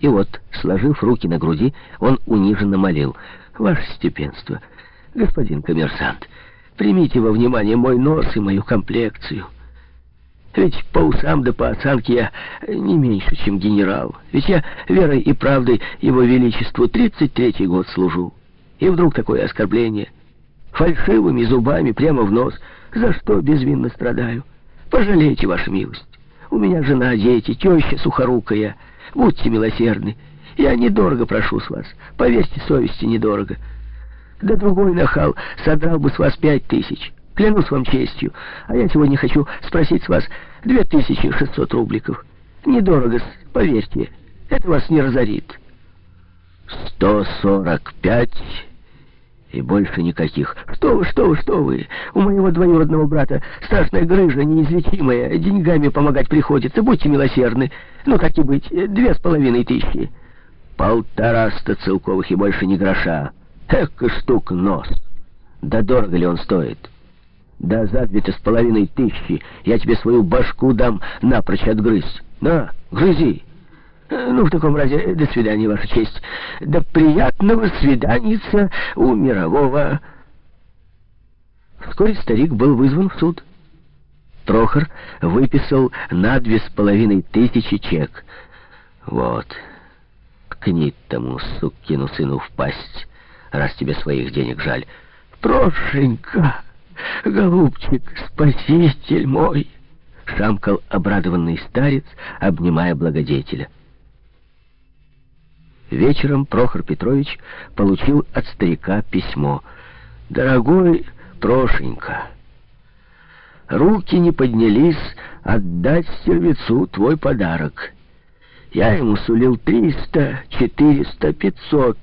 И вот, сложив руки на груди, он униженно молил. «Ваше степенство, господин коммерсант, примите во внимание мой нос и мою комплекцию». Ведь по усам да по осанке я не меньше, чем генерал. Ведь я верой и правдой его величеству 33-й год служу. И вдруг такое оскорбление. Фальшивыми зубами прямо в нос. За что безвинно страдаю? Пожалейте, ваша милость. У меня жена, дети, теща сухорукая. Будьте милосердны. Я недорого прошу с вас. Поверьте, совести недорого. Да другой нахал содрал бы с вас пять тысяч. Клянусь вам честью. А я сегодня хочу спросить с вас две тысячи шестьсот рубликов. Недорого, поверьте. Это вас не разорит. Сто сорок пять и больше никаких. Что вы, что вы, что вы? У моего двоюродного брата страшная грыжа неизлечимая. Деньгами помогать приходится. Будьте милосердны. Ну, так и быть, две с половиной тысячи. Полтораста целковых и больше ни гроша. Эх, штук нос. Да дорого ли он стоит? Да за две-то с половиной тысячи я тебе свою башку дам напрочь отгрызть. На, грызи. Э, ну, в таком разе, до свидания, Ваша честь. До приятного свиданица у мирового... Вскоре старик был вызван в суд. Прохор выписал на две с половиной тысячи чек. Вот, ткни тому сукину сыну в пасть, раз тебе своих денег жаль. Прошенька! «Голубчик, спаситель мой!» — шамкал обрадованный старец, обнимая благодетеля. Вечером Прохор Петрович получил от старика письмо. «Дорогой Прошенька, руки не поднялись отдать сервецу твой подарок. Я ему сулил триста, четыреста, пятьсот».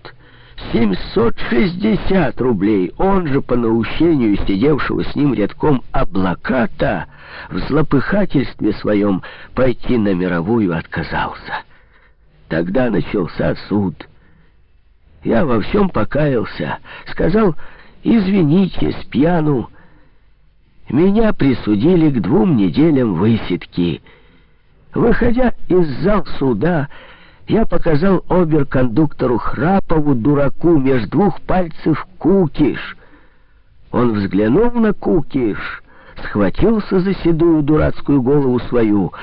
760 рублей. Он же, по наущению сидевшего с ним рядком облаката, в злопыхательстве своем пойти на мировую отказался. Тогда начался суд. Я во всем покаялся, сказал, извините, с пьяну. Меня присудили к двум неделям высидки. Выходя из зал суда, я показал оберкондуктору Храпову, дураку, между двух пальцев кукиш. Он взглянул на кукиш, схватился за седую дурацкую голову свою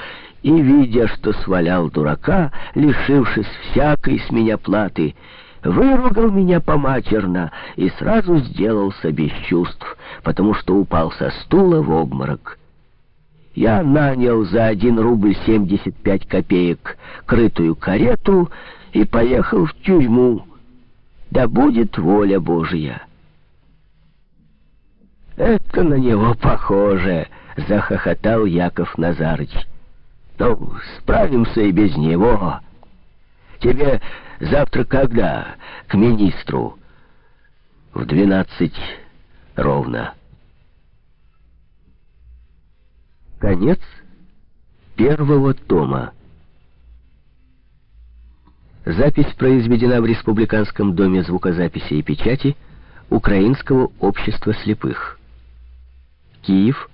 и, видя, что свалял дурака, лишившись всякой с меня платы, выругал меня поматерно и сразу сделался без чувств, потому что упал со стула в обморок. Я нанял за один рубль семьдесят пять копеек крытую карету и поехал в тюрьму. Да будет воля Божья. Это на него похоже, захохотал Яков Назарыч. Ну, справимся и без него. Тебе завтра когда к министру? В двенадцать ровно. Конец первого тома. Запись произведена в Республиканском доме звукозаписи и печати Украинского общества слепых. Киев,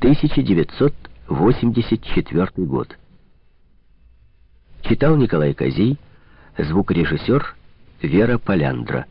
1984 год. Читал Николай Козей, звукорежиссер Вера Поляндра.